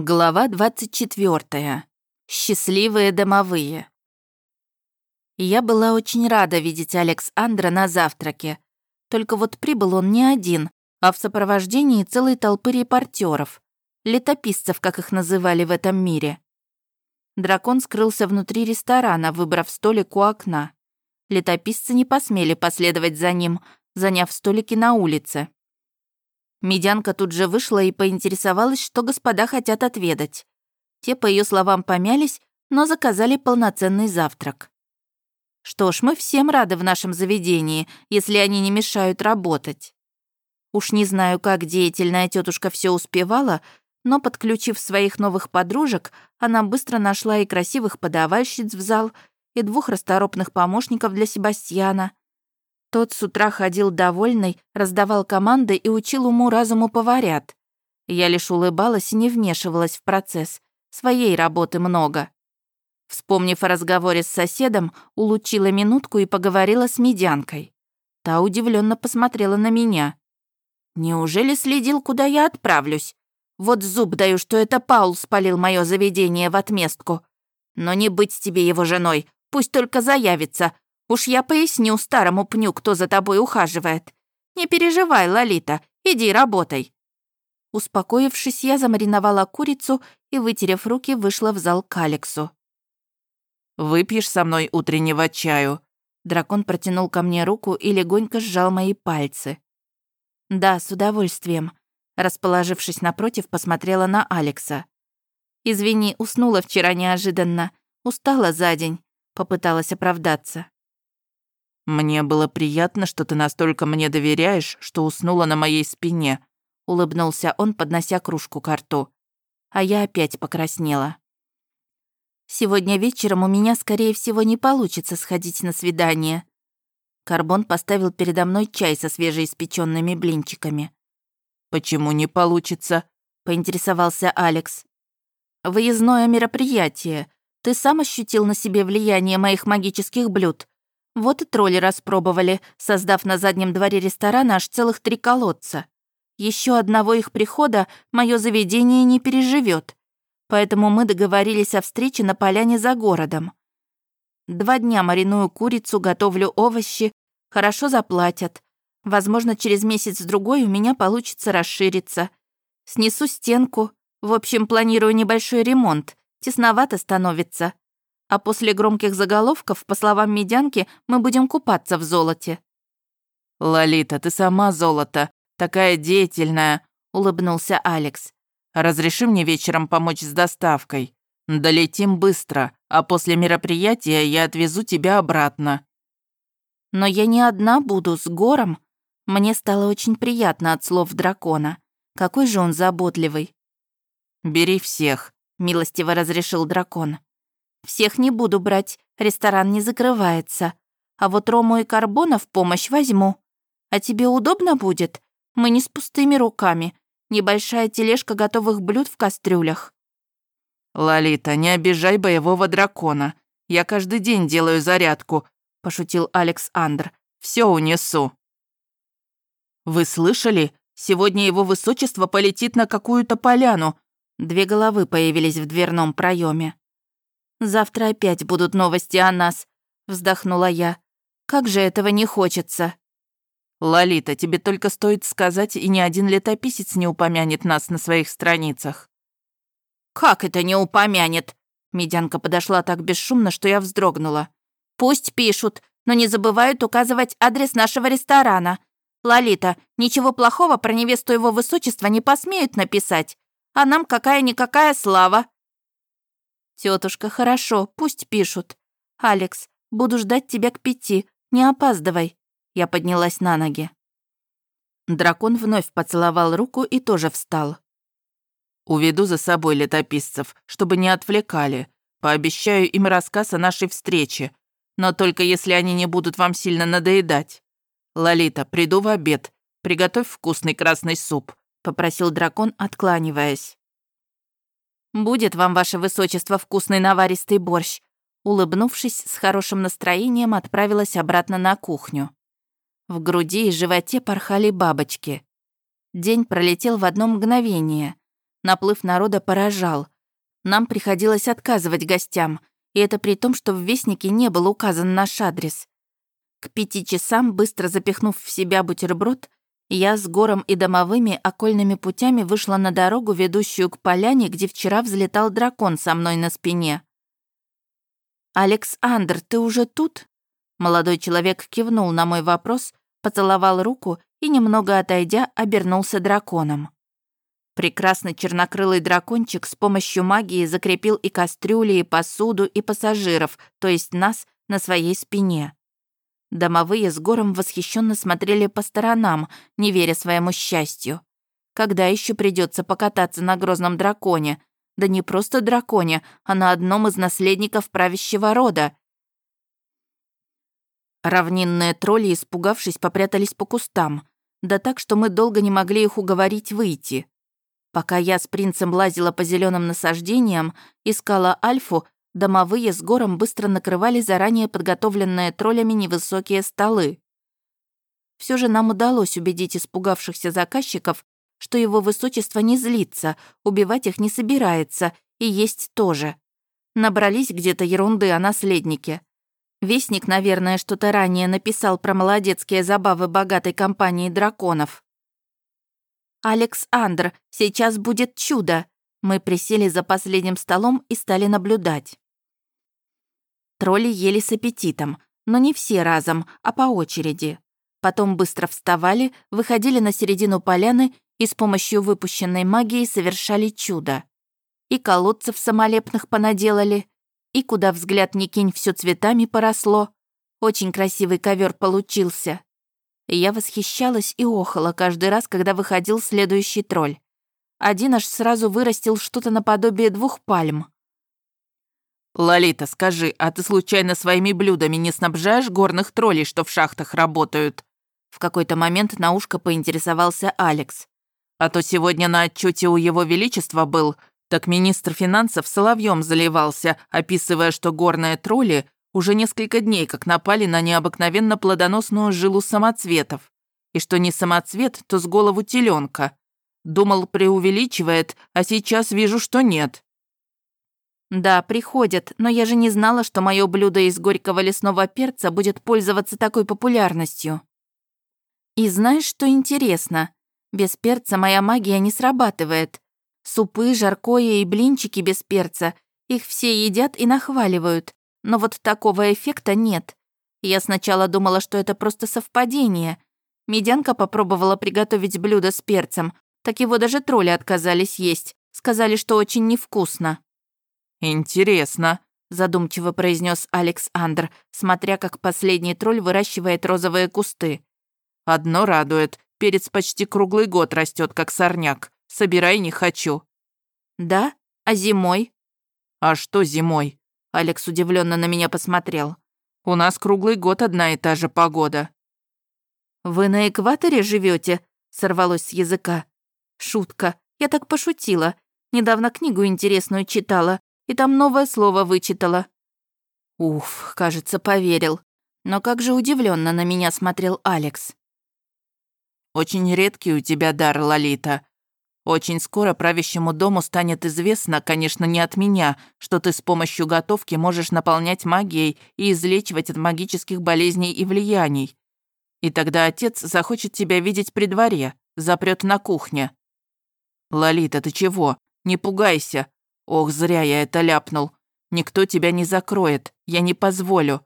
Глава 24. Счастливые домовые. Я была очень рада видеть Алекс Андра на завтраке. Только вот прибыл он не один, а в сопровождении целой толпы репортеров, летописцев, как их называли в этом мире. Дракон скрылся внутри ресторана, выбрав столик у окна. Летописцы не посмели последовать за ним, заняв столики на улице. Медянка тут же вышла и поинтересовалась, что господа хотят отведать. Те, по ее словам, помялись, но заказали полноценный завтрак. Что ж, мы всем рады в нашем заведении, если они не мешают работать. Уж не знаю, как деятельная тетушка все успевала, но, подключив своих новых подружек, она быстро нашла и красивых подавальщиц в зал, и двух расторопных помощников для Себастьяна, тот с утра ходил довольный, раздавал команды и учил уму-разуму поварят. Я лишь улыбалась и не вмешивалась в процесс. Своей работы много. Вспомнив о разговоре с соседом, улучила минутку и поговорила с медянкой. Та удивленно посмотрела на меня. «Неужели следил, куда я отправлюсь? Вот зуб даю, что это Паул спалил мое заведение в отместку. Но не быть тебе его женой, пусть только заявится, Уж я поясню старому пню, кто за тобой ухаживает. Не переживай, Лолита, иди работай». Успокоившись, я замариновала курицу и, вытерев руки, вышла в зал к Алексу. «Выпьешь со мной утреннего чаю?» Дракон протянул ко мне руку и легонько сжал мои пальцы. «Да, с удовольствием». Расположившись напротив, посмотрела на Алекса. «Извини, уснула вчера неожиданно. Устала за день», — попыталась оправдаться. «Мне было приятно, что ты настолько мне доверяешь, что уснула на моей спине», — улыбнулся он, поднося кружку к рту. А я опять покраснела. «Сегодня вечером у меня, скорее всего, не получится сходить на свидание». Карбон поставил передо мной чай со свежеиспеченными блинчиками. «Почему не получится?» — поинтересовался Алекс. «Выездное мероприятие. Ты сам ощутил на себе влияние моих магических блюд», вот и тролли распробовали, создав на заднем дворе ресторана аж целых три колодца. Еще одного их прихода мое заведение не переживет. Поэтому мы договорились о встрече на поляне за городом. Два дня мариную курицу, готовлю овощи, хорошо заплатят. Возможно, через месяц-другой у меня получится расшириться. Снесу стенку. В общем, планирую небольшой ремонт. Тесновато становится а после громких заголовков, по словам медянки, мы будем купаться в золоте». «Лолита, ты сама золото, такая деятельная», — улыбнулся Алекс. «Разреши мне вечером помочь с доставкой. Долетим быстро, а после мероприятия я отвезу тебя обратно». «Но я не одна буду, с Гором». Мне стало очень приятно от слов дракона. Какой же он заботливый. «Бери всех», — милостиво разрешил дракон. Всех не буду брать, ресторан не закрывается. А вот Рому и Карбона в помощь возьму. А тебе удобно будет? Мы не с пустыми руками. Небольшая тележка готовых блюд в кастрюлях». «Лолита, не обижай боевого дракона. Я каждый день делаю зарядку», — пошутил Алекс Андр. «Все унесу». «Вы слышали? Сегодня его высочество полетит на какую-то поляну». Две головы появились в дверном проеме. Завтра опять будут новости о нас», — вздохнула я. «Как же этого не хочется». «Лолита, тебе только стоит сказать, и ни один летописец не упомянет нас на своих страницах». «Как это не упомянет?» Медянка подошла так бесшумно, что я вздрогнула. «Пусть пишут, но не забывают указывать адрес нашего ресторана. Лолита, ничего плохого про невесту его высочества не посмеют написать. А нам какая-никакая слава. Тетушка, хорошо, пусть пишут. Алекс, буду ждать тебя к пяти, не опаздывай. Я поднялась на ноги. Дракон вновь поцеловал руку и тоже встал. «Уведу за собой летописцев, чтобы не отвлекали. Пообещаю им рассказ о нашей встрече, но только если они не будут вам сильно надоедать. Лолита, приду в обед. Приготовь вкусный красный суп», — попросил дракон, откланиваясь. «Будет вам, ваше высочество, вкусный наваристый борщ», улыбнувшись, с хорошим настроением отправилась обратно на кухню. В груди и животе порхали бабочки. День пролетел в одно мгновение, Наплыв народа поражал. Нам приходилось отказывать гостям, и это при том, что в Вестнике не был указан наш адрес. К пяти часам, быстро запихнув в себя бутерброд, я с гором и домовыми окольными путями вышла на дорогу, ведущую к поляне, где вчера взлетал дракон со мной на спине. «Александр, ты уже тут?» Молодой человек кивнул на мой вопрос, поцеловал руку и, немного отойдя, обернулся драконом. Прекрасный чернокрылый дракончик с помощью магии закрепил и кастрюли, и посуду, и пассажиров, то есть нас, на своей спине. Домовые с гором восхищенно смотрели по сторонам, не веря своему счастью. Когда еще придется покататься на грозном драконе? Да не просто драконе, а на одном из наследников правящего рода. Равнинные тролли, испугавшись, попрятались по кустам. Да так, что мы долго не могли их уговорить выйти. Пока я с принцем лазила по зеленым насаждениям, искала Альфу, домовые с гором быстро накрывали заранее подготовленные троллями невысокие столы. Все же нам удалось убедить испугавшихся заказчиков, что его высочество не злится, убивать их не собирается и есть тоже. Набрались где-то ерунды о наследнике. Вестник, наверное, что-то ранее написал про молодецкие забавы богатой компании драконов. «Александр, сейчас будет чудо!» Мы присели за последним столом и стали наблюдать. Тролли ели с аппетитом, но не все разом, а по очереди. Потом быстро вставали, выходили на середину поляны и с помощью выпущенной магии совершали чудо. И колодцев самолепных понаделали, и куда взгляд не кинь, все цветами поросло. Очень красивый ковер получился я восхищалась и охала каждый раз, когда выходил следующий тролль. Один аж сразу вырастил что-то наподобие двух пальм. «Лолита, скажи, а ты случайно своими блюдами не снабжаешь горных троллей, что в шахтах работают?» В какой-то момент на ушко поинтересовался Алекс. «А то сегодня на отчете у его величества был, так министр финансов соловьем заливался, описывая, что горные тролли уже несколько дней как напали на необыкновенно плодоносную жилу самоцветов. И что не самоцвет, то с голову теленка. Думал, преувеличивает, а сейчас вижу, что нет. Да, приходят, но я же не знала, что мое блюдо из горького лесного перца будет пользоваться такой популярностью. И знаешь, что интересно? Без перца моя магия не срабатывает. Супы, жаркое и блинчики без перца, их все едят и нахваливают но вот такого эффекта нет. Я сначала думала, что это просто совпадение. Медянка попробовала приготовить блюдо с перцем, так его даже тролли отказались есть, сказали, что очень невкусно. «Интересно», — задумчиво произнес Александр, смотря как последний тролль выращивает розовые кусты. «Одно радует, перец почти круглый год растет, как сорняк. Собирай не хочу». «Да? А зимой?» «А что зимой? Алекс удивленно на меня посмотрел. «У нас круглый год одна и та же погода». «Вы на экваторе живете? сорвалось с языка. «Шутка. Я так пошутила. Недавно книгу интересную читала, и там новое слово вычитала». Уф, кажется, поверил. Но как же удивленно на меня смотрел Алекс. «Очень редкий у тебя дар, Лолита. Очень скоро правящему дому станет известно, конечно, не от меня, что ты с помощью готовки можешь наполнять магией и излечивать от магических болезней и влияний. И тогда отец захочет тебя видеть при дворе, запрет на кухне. Лолита, ты чего? Не пугайся. Ох, зря я это ляпнул. Никто тебя не закроет, я не позволю.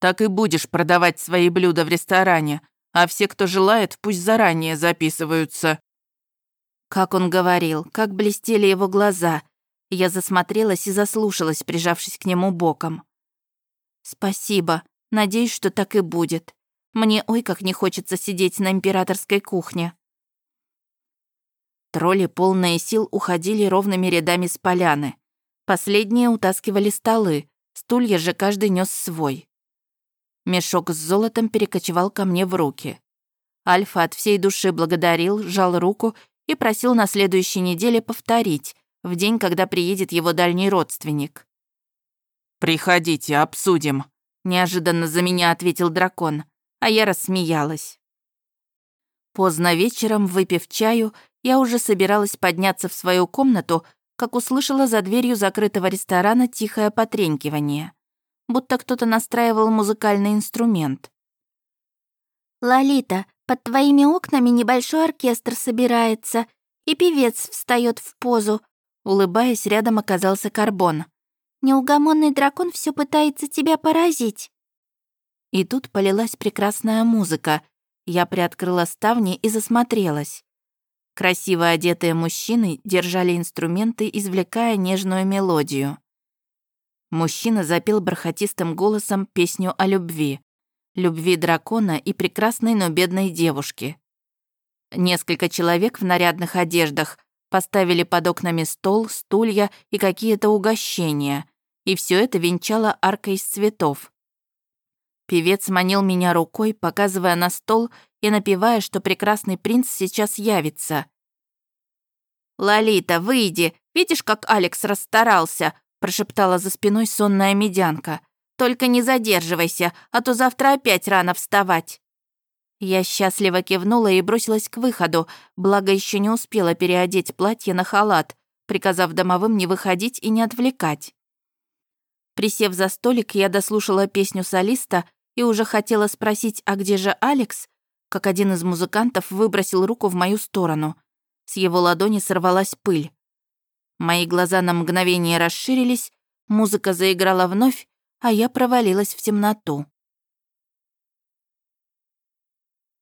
Так и будешь продавать свои блюда в ресторане, а все, кто желает, пусть заранее записываются. Как он говорил, как блестели его глаза. Я засмотрелась и заслушалась, прижавшись к нему боком. «Спасибо. Надеюсь, что так и будет. Мне ой как не хочется сидеть на императорской кухне». Тролли, полные сил, уходили ровными рядами с поляны. Последние утаскивали столы, стулья же каждый нес свой. Мешок с золотом перекочевал ко мне в руки. Альфа от всей души благодарил, сжал руку и просил на следующей неделе повторить, в день, когда приедет его дальний родственник. «Приходите, обсудим», — неожиданно за меня ответил дракон, а я рассмеялась. Поздно вечером, выпив чаю, Я уже собиралась подняться в свою комнату, как услышала за дверью закрытого ресторана тихое потренькивание. Будто кто-то настраивал музыкальный инструмент. «Лолита, под твоими окнами небольшой оркестр собирается, и певец встает в позу», улыбаясь, рядом оказался Карбон. «Неугомонный дракон все пытается тебя поразить». И тут полилась прекрасная музыка. Я приоткрыла ставни и засмотрелась. Красиво одетые мужчины держали инструменты, извлекая нежную мелодию. Мужчина запел бархатистым голосом песню о любви. Любви дракона и прекрасной, но бедной девушки. Несколько человек в нарядных одеждах поставили под окнами стол, стулья и какие-то угощения, и все это венчало аркой из цветов. Певец манил меня рукой, показывая на стол и напевая, что прекрасный принц сейчас явится. «Лолита, выйди! Видишь, как Алекс расстарался?» прошептала за спиной сонная медянка. «Только не задерживайся, а то завтра опять рано вставать». Я счастливо кивнула и бросилась к выходу, благо еще не успела переодеть платье на халат, приказав домовым не выходить и не отвлекать. Присев за столик, я дослушала песню солиста и уже хотела спросить, а где же Алекс, как один из музыкантов выбросил руку в мою сторону. С его ладони сорвалась пыль. Мои глаза на мгновение расширились, музыка заиграла вновь, а я провалилась в темноту.